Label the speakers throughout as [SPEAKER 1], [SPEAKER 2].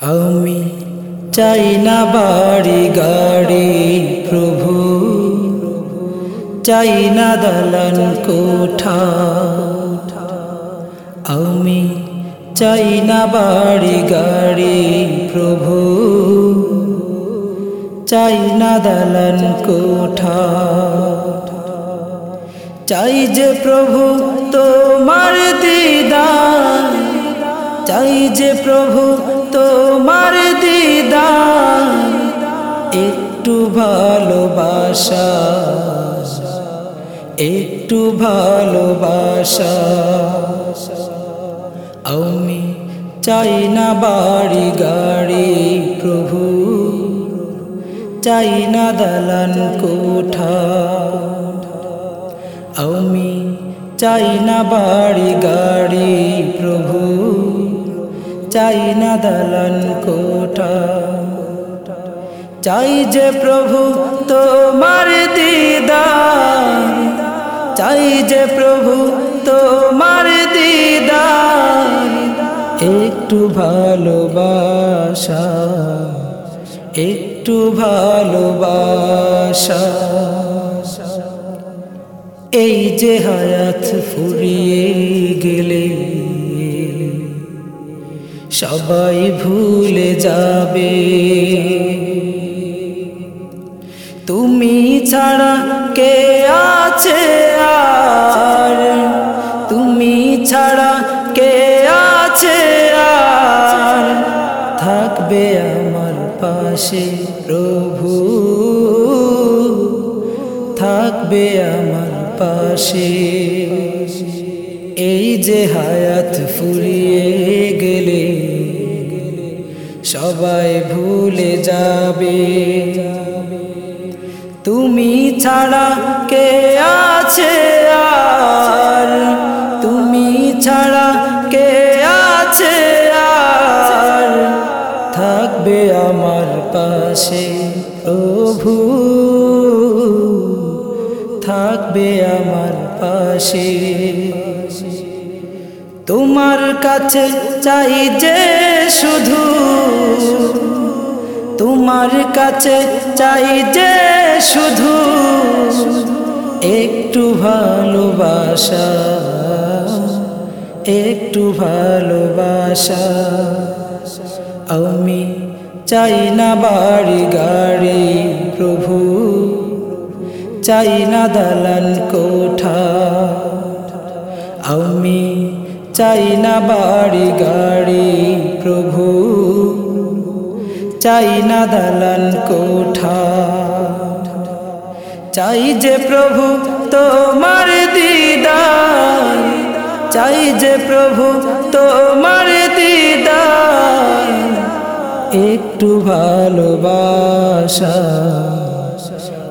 [SPEAKER 1] আমি চাই না বাড়ি, গাড়ি, প্রভু। চাই না দালান কোঠা। আমি চাই না বাড়ি, গাড়ি, প্রভু। চাই না দালান কোঠা। চাই যে প্রভু তোমার দিদার। চাই যে প্রভু তোমার দিদার, একটু ভালোবাসা একটু ভালোবাসা। আমি চাই না বাড়ি গাড়ি প্রভু, চাই না দালান কোঠা। আমি চাই না বাড়ি গাড়ি চাই না দালান কোঠা চাই যে প্রভু তোমার দিদার। চাই যে প্রভু তোমার দিদার। একটু ভালোবাসা একটু ভালোবাসা। এই যে হায়াত ফুরিয়ে গেলে সবাই ভুলে যাবে। তুমি ছাড়া কে আছে আর? তুমি ছাড়া কে আছে আর? থাকবে আমার পাশে প্রভু। থাকবে আমার পাশে। এই যে হায়াত ফুরিয়ে গেলে সবাই ভুলে যাবে। তুমি ছাড়া কে আছে আর? তুমি ছাড়া কে আছে আর? থাকবে আমার পাশে প্রভু। থাকবে আমার পাশে তোমার কাছে চাই যে শুধু, তোমার কাছে চাই যে শুধু, একটু ভালোবাসা একটু ভালোবাসা। আমি চাই না বাড়ি গাড়ি, প্রভু, চাই না দালান কোঠা। আমি চাই না বাড়ি গাড়ি, প্রভু। চাই না দালান কোঠা। চাই যে প্রভু তোমার দিদার। চাই যে প্রভু তোমার দিদার। একটু ভালোবাসা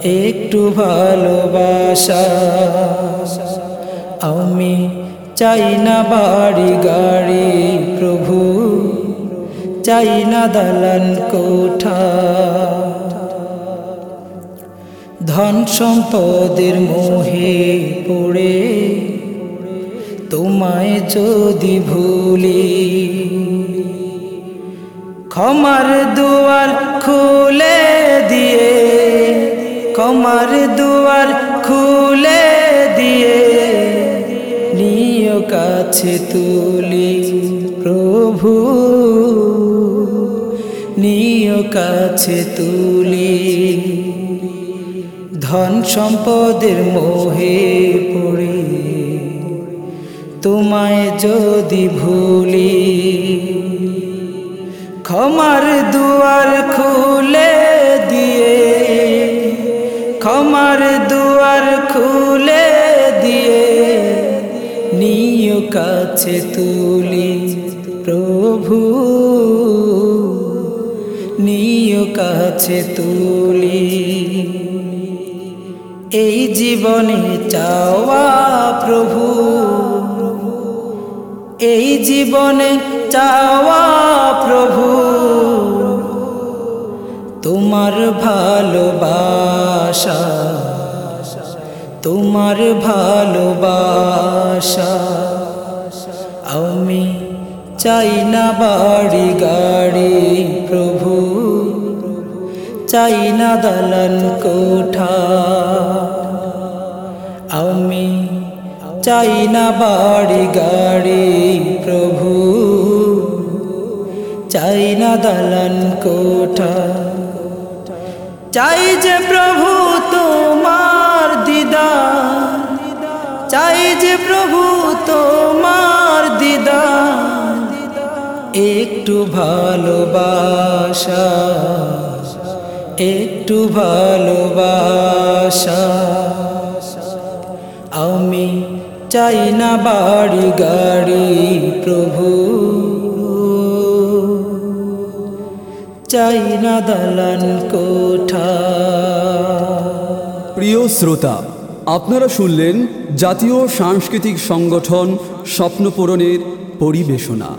[SPEAKER 1] একটু ভালোবাসা। আমি চাই না বাড়ি গাড়ি, প্রভু। চাই না দালান কোঠা। ধন সম্পদের মোহে পড়ে, তোমায় যদি ভুলি। ক্ষমার দুয়ার খুলে দিয়ে, ক্ষমার দুয়ার কাছে তুলি প্রভু, নিয় কাছে তুলি। ধন সম্পদের মোহে পড়ে, তোমায় যদি ভুলি। ক্ষমার দুয়ার খুলে দিয়ে, ক্ষমার দুয়ার খুলে কাছে তুলি, প্রভু। নিয় কাছে তুলি। এই জীবনে চাওয়া প্রভু। এই জীবনে চাওয়া প্রভু। তোমার ভালোবাসা তোমার ভালোবাসা। আমি চাই না বাড়ি গাড়ি, প্রভু। চাই না দালান কোঠা। আমি চাই না বাড়ি গাড়ি, প্রভু। চাই না দালান কোঠা। চাই যে প্রভু তোমার দিদার। চাই যে প্রভু তোমার দিদার। একটু ভালোবাসা একটু ভালোবাসা। আমি চাই না বাড়ি গাড়ি, প্রভু। চাই না দালান কোঠা।
[SPEAKER 2] প্রিয় শ্রোতা আপনারা শুনলেন জাতীয় সাংস্কৃতিক সংগঠন স্বপ্নপূরণের পরিবেশনা।